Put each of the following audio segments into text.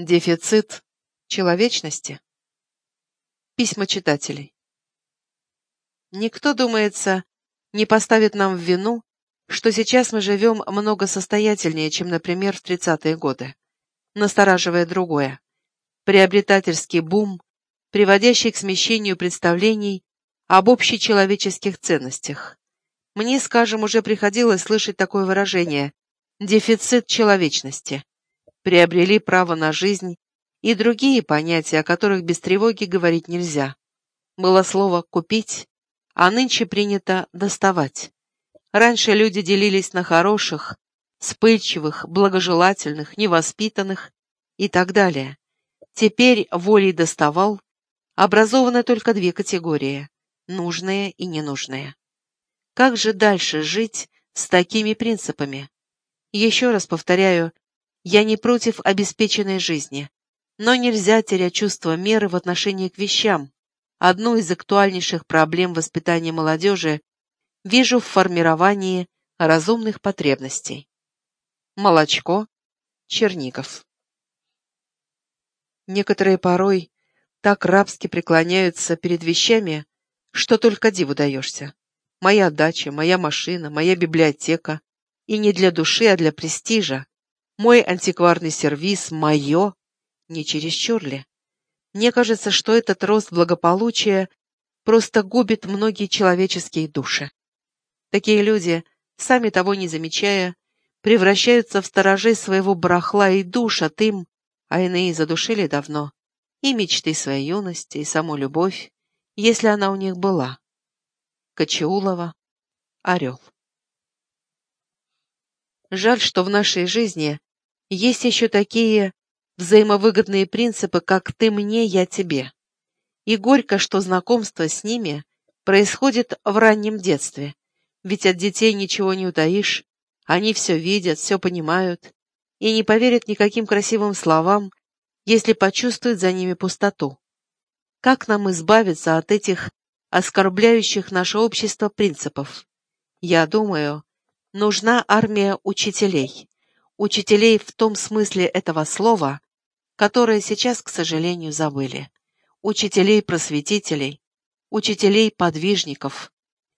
Дефицит человечности. Письма читателей. Никто, думается, не поставит нам в вину, что сейчас мы живем много состоятельнее, чем, например, в 30-е годы, настораживая другое. Приобретательский бум, приводящий к смещению представлений об общечеловеческих ценностях. Мне, скажем, уже приходилось слышать такое выражение «дефицит человечности» приобрели право на жизнь и другие понятия, о которых без тревоги говорить нельзя. Было слово «купить», а нынче принято «доставать». Раньше люди делились на хороших, вспыльчивых, благожелательных, невоспитанных и так далее. Теперь волей доставал образованы только две категории – нужные и ненужные. Как же дальше жить с такими принципами? Еще раз повторяю, я не против обеспеченной жизни, но нельзя терять чувство меры в отношении к вещам. Одну из актуальнейших проблем воспитания молодежи вижу в формировании разумных потребностей. Молочко, Черников. Некоторые порой так рабски преклоняются перед вещами, что только диву даешься. Моя дача, моя машина, моя библиотека. И не для души, а для престижа. Мой антикварный сервиз, мое, не чересчур ли? Мне кажется, что этот рост благополучия просто губит многие человеческие души. Такие люди, сами того не замечая, превращаются в сторожей своего барахла и душат им, а иные задушили давно, и мечты своей юности, и саму любовь, если она у них была. Кочеулова, Орел. Жаль, что в нашей жизни есть еще такие взаимовыгодные принципы, как «ты мне, я тебе». И горько, что знакомство с ними происходит в раннем детстве, ведь от детей ничего не утаишь, они все видят, все понимают и не поверят никаким красивым словам, если почувствуют за ними пустоту. Как нам избавиться от этих оскорбляющих наше общество принципов? Я думаю, нужна армия учителей, учителей в том смысле этого слова, которое сейчас, к сожалению, забыли. Учителей-просветителей, учителей-подвижников,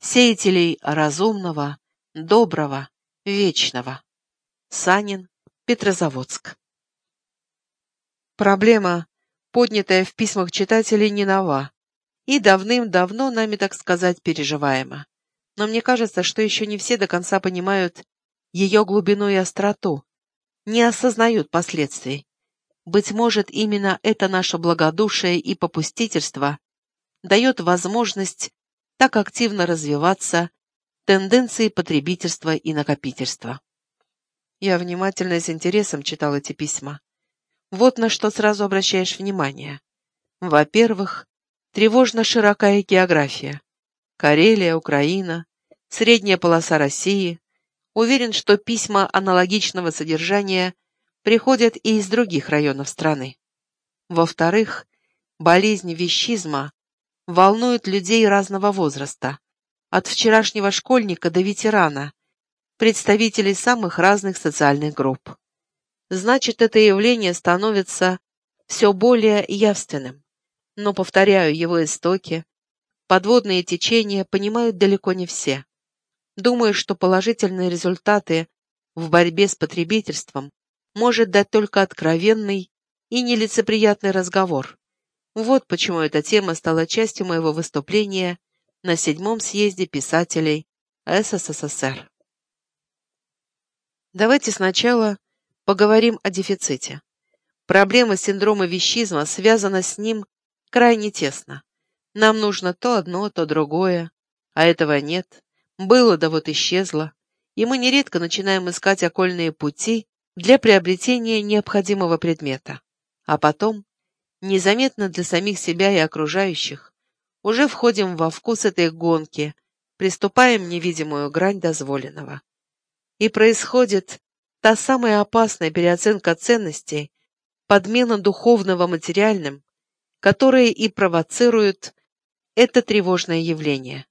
сеятелей разумного, доброго, вечного. Санин, Петрозаводск. Проблема, поднятая в письмах читателей, не нова и давным-давно нами, так сказать, переживаема. Но мне кажется, что еще не все до конца понимают ее глубину и остроту, не осознают последствий. Быть может, именно это наше благодушие и попустительство дает возможность так активно развиваться тенденции потребительства и накопительства. Я внимательно и с интересом читал эти письма. Вот на что сразу обращаешь внимание. Во-первых, тревожно широкая география. Карелия, Украина, средняя полоса России, Уверен, что письма аналогичного содержания приходят и из других районов страны. Во-вторых, болезнь вещизма волнует людей разного возраста, от вчерашнего школьника до ветерана, представителей самых разных социальных групп. Значит, это явление становится все более явственным. Но, повторяю, его истоки, подводные течения понимают далеко не все. Думаю, что положительные результаты в борьбе с потребительством может дать только откровенный и нелицеприятный разговор. Вот почему эта тема стала частью моего выступления на седьмом съезде писателей СССР. Давайте сначала поговорим о дефиците. Проблема синдрома вещизма связана с ним крайне тесно. Нам нужно то одно, то другое, а этого нет. Было да вот исчезло, и мы нередко начинаем искать окольные пути для приобретения необходимого предмета. А потом, незаметно для самих себя и окружающих, уже входим во вкус этой гонки, приступаем невидимую грань дозволенного. И происходит та самая опасная переоценка ценностей, подмена духовного материальным, которая и провоцирует это тревожное явление.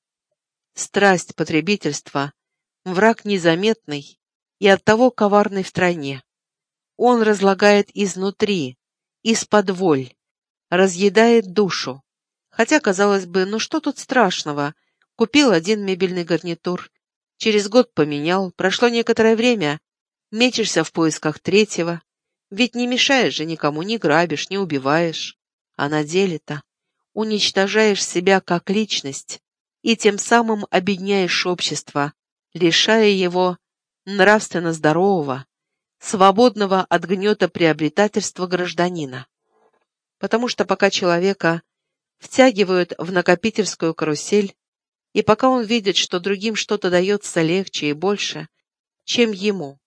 Страсть потребительства – враг незаметный и оттого коварный в стране. Он разлагает изнутри, из-под воль, разъедает душу. Хотя, казалось бы, ну что тут страшного? Купил один мебельный гарнитур, через год поменял, прошло некоторое время, мечешься в поисках третьего. Ведь не мешаешь же никому, не грабишь, не убиваешь. А на деле-то уничтожаешь себя как личность и тем самым обедняешь общество, лишая его нравственно здорового, свободного от гнета приобретательства гражданина. Потому что пока человека втягивают в накопительскую карусель, и пока он видит, что другим что-то дается легче и больше, чем ему,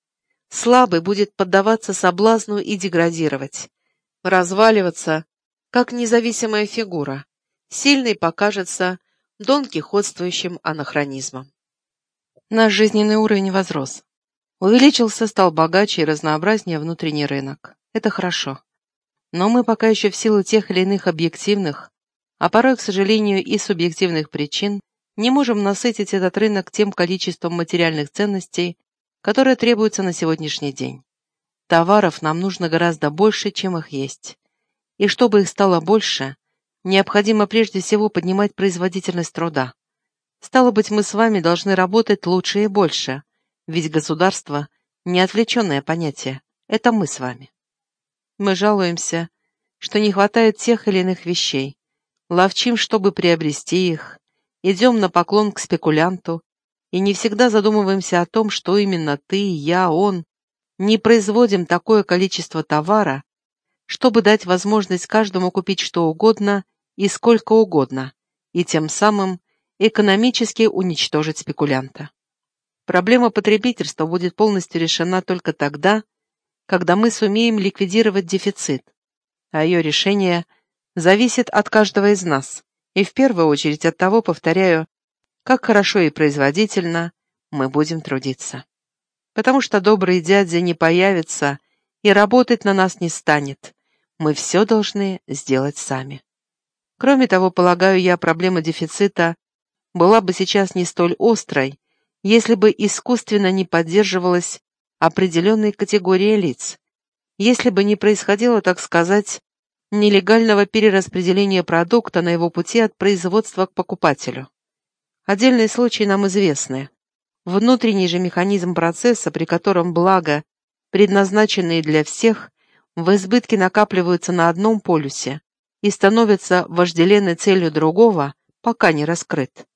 слабый будет поддаваться соблазну и деградировать, разваливаться, как независимая фигура, сильный покажется донкихотствующим анахронизмом. Наш жизненный уровень возрос. Увеличился, стал богаче и разнообразнее внутренний рынок. Это хорошо. Но мы пока еще в силу тех или иных объективных, а порой, к сожалению, и субъективных причин, не можем насытить этот рынок тем количеством материальных ценностей, которые требуются на сегодняшний день. Товаров нам нужно гораздо больше, чем их есть. И чтобы их стало больше, необходимо прежде всего поднимать производительность труда. Стало быть, мы с вами должны работать лучше и больше, ведь государство – не отвлеченное понятие, это мы с вами. Мы жалуемся, что не хватает тех или иных вещей, ловчим, чтобы приобрести их, идем на поклон к спекулянту. И не всегда задумываемся о том, что именно ты, я, он. Не производим такое количество товара, чтобы дать возможность каждому купить что угодно и сколько угодно, и тем самым экономически уничтожить спекулянта. Проблема потребительства будет полностью решена только тогда, когда мы сумеем ликвидировать дефицит, а ее решение зависит от каждого из нас, и в первую очередь от того, повторяю, как хорошо и производительно мы будем трудиться. Потому что добрый дядя не появится и работать на нас не станет. Мы все должны сделать сами. Кроме того, полагаю я, проблема дефицита была бы сейчас не столь острой, если бы искусственно не поддерживалась определенной категория лиц, если бы не происходило, так сказать, нелегального перераспределения продукта на его пути от производства к покупателю. Отдельные случаи нам известны. Внутренний же механизм процесса, при котором блага, предназначенные для всех, в избытке накапливаются на одном полюсе и становятся вожделенной целью другого, пока не раскрыт.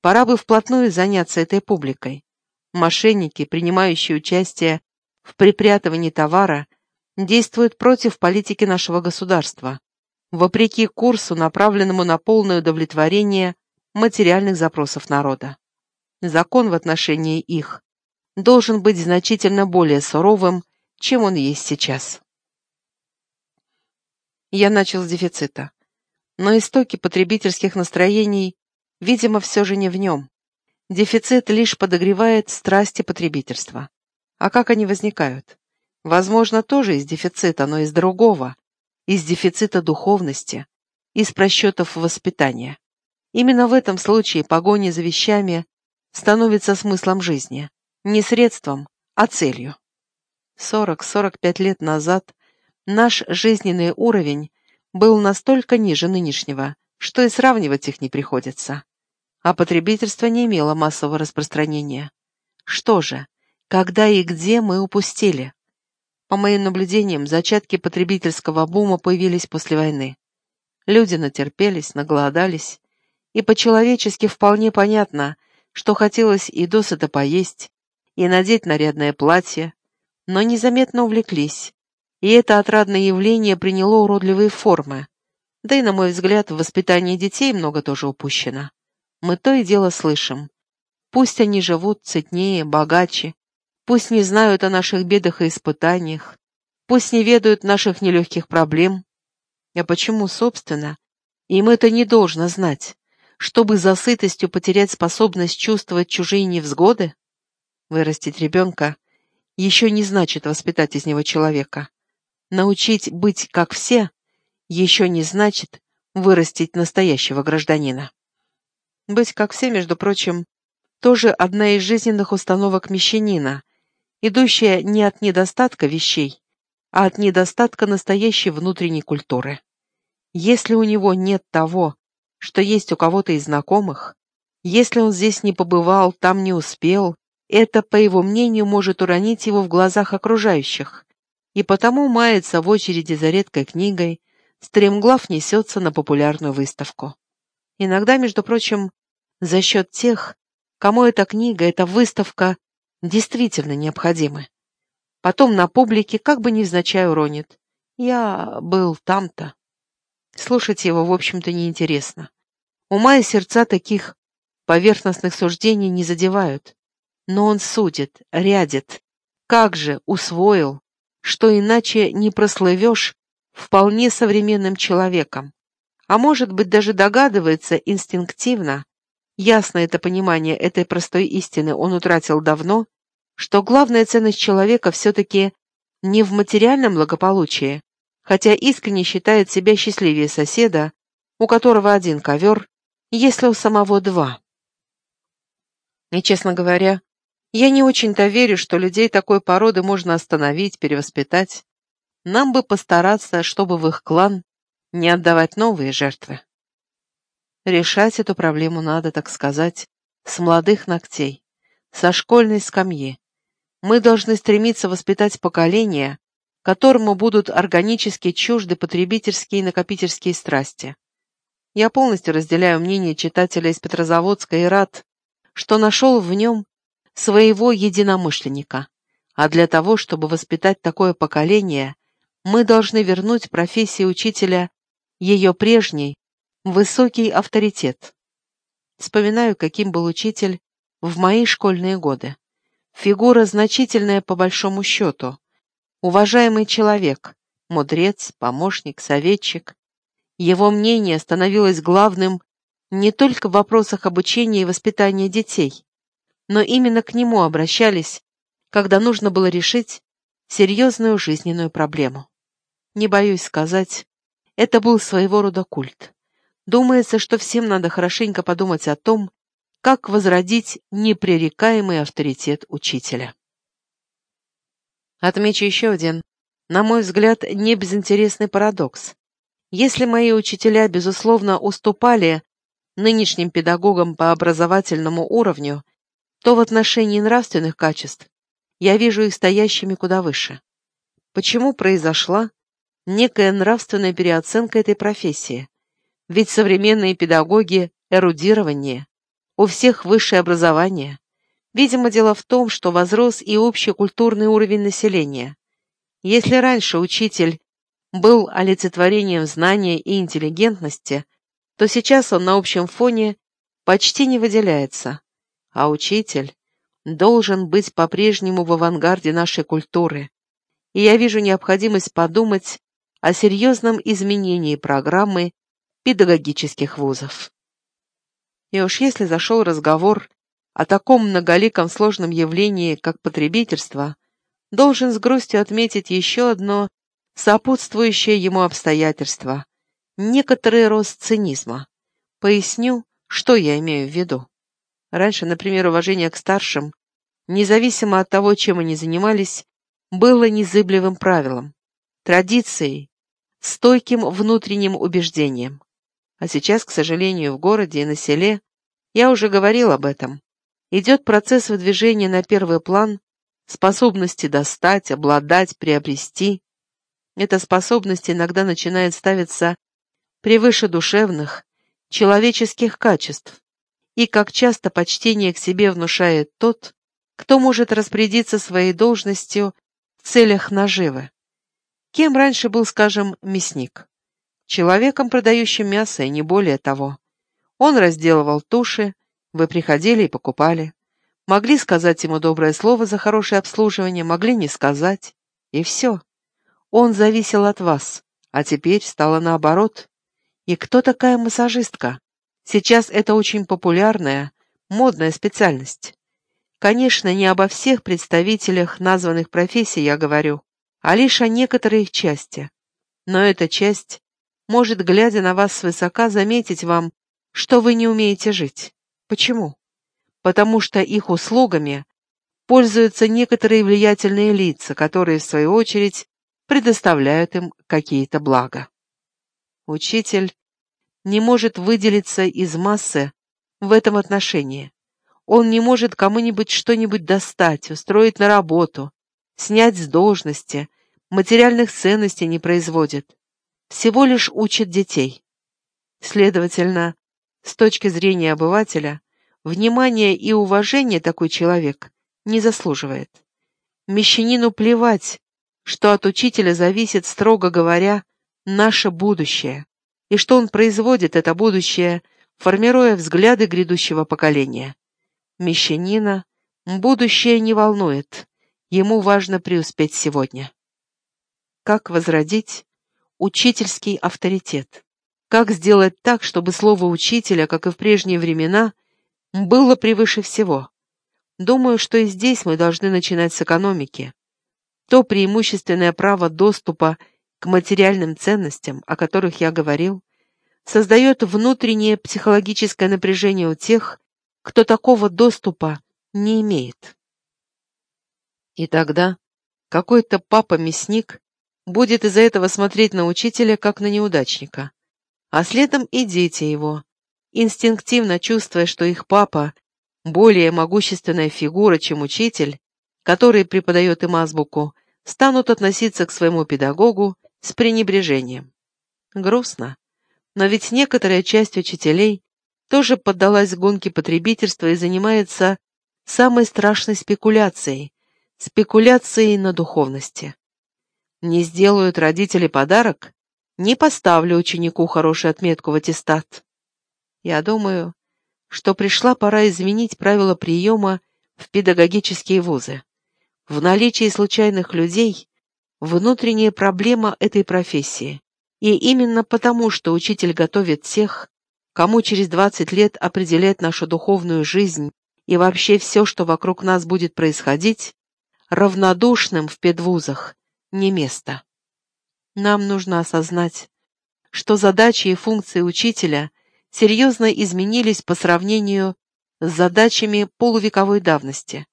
Пора бы вплотную заняться этой публикой. Мошенники, принимающие участие в припрятывании товара, действуют против политики нашего государства, вопреки курсу, направленному на полное удовлетворение материальных запросов народа. Закон в отношении их должен быть значительно более суровым, чем он есть сейчас. Я начал с дефицита. Но истоки потребительских настроений Видимо, все же не в нем. Дефицит лишь подогревает страсти потребительства. А как они возникают? Возможно, тоже из дефицита, но из другого. Из дефицита духовности, из просчетов воспитания. Именно в этом случае погоня за вещами становится смыслом жизни. Не средством, а целью. 40-45 лет назад наш жизненный уровень был настолько ниже нынешнего, что и сравнивать их не приходится а потребительство не имело массового распространения. Что же, когда и где мы упустили? По моим наблюдениям, зачатки потребительского бума появились после войны. Люди натерпелись, наголодались, и по-человечески вполне понятно, что хотелось и досыта поесть, и надеть нарядное платье, но незаметно увлеклись, и это отрадное явление приняло уродливые формы. Да и, на мой взгляд, в воспитании детей много тоже упущено мы то и дело слышим. Пусть они живут цветнее, богаче, пусть не знают о наших бедах и испытаниях, пусть не ведают наших нелегких проблем. А почему, собственно, им это не должно знать, чтобы за сытостью потерять способность чувствовать чужие невзгоды? Вырастить ребенка еще не значит воспитать из него человека. Научить быть как все еще не значит вырастить настоящего гражданина. Быть как все, между прочим, тоже одна из жизненных установок мещанина, идущая не от недостатка вещей, а от недостатка настоящей внутренней культуры. Если у него нет того, что есть у кого-то из знакомых, если он здесь не побывал, там не успел, это, по его мнению, может уронить его в глазах окружающих, и потому мается в очереди за редкой книгой, стремглав несется на популярную выставку. Иногда, между прочим, за счет тех, кому эта книга, эта выставка действительно необходимы. Потом на публике как бы невзначай уронит. Я был там-то. Слушать его, в общем-то, неинтересно. Ума и сердца таких поверхностных суждений не задевают. Но он судит, рядит. Как же усвоил, что иначе не прослывешь вполне современным человеком. А может быть, даже догадывается инстинктивно, ясно это понимание этой простой истины он утратил давно, что главная ценность человека все-таки не в материальном благополучии, хотя искренне считает себя счастливее соседа, у которого один ковер, если у самого два. И, честно говоря, я не очень-то верю, что людей такой породы можно остановить, перевоспитать. Нам бы постараться, чтобы в их клан не отдавать новые жертвы. Решать эту проблему надо, так сказать, с молодых ногтей, со школьной скамьи. Мы должны стремиться воспитать поколение, которому будут органически чужды потребительские и накопительские страсти. Я полностью разделяю мнение читателя из Петрозаводска и рад, что нашел в нем своего единомышленника. А для того, чтобы воспитать такое поколение, мы должны вернуть профессии учителя ее прежний, высокий авторитет. Вспоминаю, каким был учитель в мои школьные годы. Фигура значительная по большому счету. Уважаемый человек, мудрец, помощник, советчик. Его мнение становилось главным не только в вопросах обучения и воспитания детей, но именно к нему обращались, когда нужно было решить серьезную жизненную проблему. Не боюсь сказать, это был своего рода культ. Думается, что всем надо хорошенько подумать о том, как возродить непререкаемый авторитет учителя. Отмечу еще один, на мой взгляд, не безинтересный парадокс. Если мои учителя, безусловно, уступали нынешним педагогам по образовательному уровню, то в отношении нравственных качеств я вижу их стоящими куда выше. Почему произошла некая нравственная переоценка этой профессии? Ведь современные педагоги эрудирование, у всех высшее образование. Видимо, дело в том, что возрос и общий культурный уровень населения. Если раньше учитель был олицетворением знания и интеллигентности, то сейчас он на общем фоне почти не выделяется а учитель должен быть по-прежнему в авангарде нашей культуры, и я вижу необходимость подумать о серьезном изменении программы педагогических вузов. И уж если зашел разговор о таком многоликом сложном явлении, как потребительство, должен с грустью отметить еще одно сопутствующее ему обстоятельство – некоторый рост цинизма. Поясню, что я имею в виду. Раньше, например, уважение к старшим, независимо от того, чем они занимались, было незыблемым правилом, традицией, стойким внутренним убеждением. А сейчас, к сожалению, в городе и на селе, я уже говорил об этом, идет процесс выдвижения на первый план способности достать, обладать, приобрести. Эта способность иногда начинает ставиться превыше душевных, человеческих качеств, и как часто почтение к себе внушает тот, кто может распорядиться своей должностью в целях наживы. Кем раньше был, скажем, мясник? Человеком, продающим мясо, и не более того. Он разделывал туши, вы приходили и покупали. Могли сказать ему доброе слово за хорошее обслуживание, могли не сказать. И все. Он зависел от вас, а теперь стало наоборот. И кто такая массажистка? Сейчас это очень популярная, модная специальность. Конечно, не обо всех представителях названных профессий я говорю, а лишь о некоторой части. Но эта часть может, глядя на вас свысока, заметить вам, что вы не умеете жить. Почему? Потому что их услугами пользуются некоторые влиятельные лица, которые, в свою очередь, предоставляют им какие-то блага. Учитель не может выделиться из массы в этом отношении. Он не может кому-нибудь что-нибудь достать, устроить на работу, снять с должности, материальных ценностей не производит. Всего лишь учит детей. Следовательно, с точки зрения обывателя, внимания и уважения такой человек не заслуживает. Мещанину плевать, что от учителя зависит, строго говоря, наше будущее, и что он производит это будущее, формируя взгляды грядущего поколения. Мещанина будущее не волнует, ему важно преуспеть сегодня. Как возродить учительский авторитет? Как сделать так, чтобы слово учителя, как и в прежние времена, было превыше всего? Думаю, что и здесь мы должны начинать с экономики. То преимущественное право доступа к материальным ценностям, о которых я говорил, создает внутреннее психологическое напряжение у тех, кто такого доступа не имеет. И тогда какой-то папа-мясник будет из-за этого смотреть на учителя как на неудачника, а следом и дети его, инстинктивно чувствуя, что их папа более могущественная фигура, чем учитель, который преподает им азбуку, станут относиться к своему педагогу с пренебрежением. Грустно. Но ведь некоторая часть учителей тоже поддалась гонке потребительства и занимается самой страшной спекуляцией, спекуляцией на духовности. Не сделают родители подарок, не поставлю ученику хорошую отметку в аттестат. Я думаю, что пришла пора изменить правила приема в педагогические вузы. В наличии случайных людей внутренняя проблема этой профессии. И именно потому, что учитель готовит тех, кому через 20 лет определять нашу духовную жизнь и вообще все, что вокруг нас будет происходить, равнодушным в педвузах не место. Нам нужно осознать, что задачи и функции учителя серьезно изменились по сравнению с задачами полувековой давности.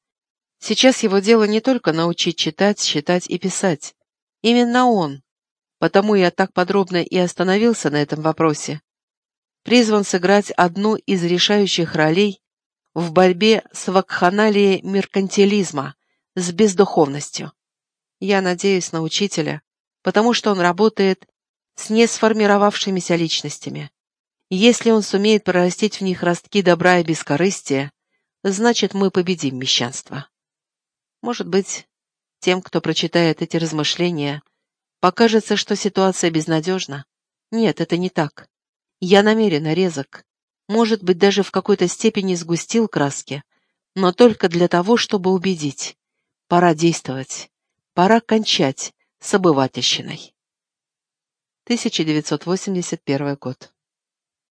Сейчас его дело не только научить читать, считать и писать. Именно он, потому я так подробно и остановился на этом вопросе, призван сыграть одну из решающих ролей в борьбе с вакханалией меркантилизма, с бездуховностью. Я надеюсь на учителя, потому что он работает с несформировавшимися личностями. Если он сумеет прорастить в них ростки добра и бескорыстия, значит, мы победим мещанство. Может быть, тем, кто прочитает эти размышления, покажется, что ситуация безнадежна. Нет, это не так. Я намеренно резок. Может быть, даже в какой-то степени сгустил краски, но только для того, чтобы убедить. Пора действовать. Пора кончать с обывательщиной. 1981 год.